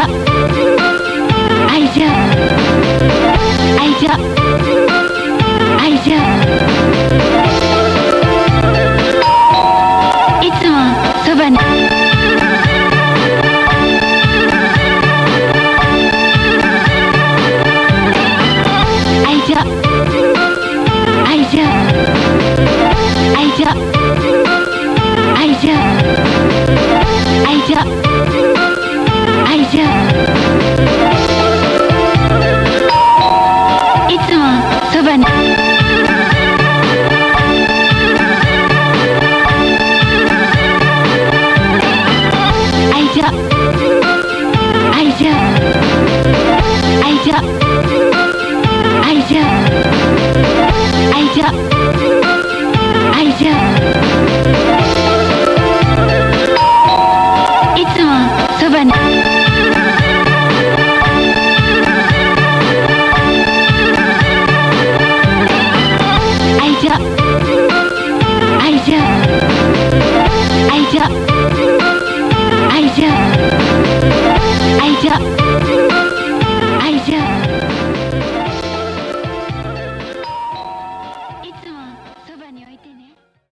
情愛情。愛情。愛情。いつもそばに。愛情。愛情。愛情。愛情。愛情愛情愛情いつもそばに愛情愛情愛情愛情愛情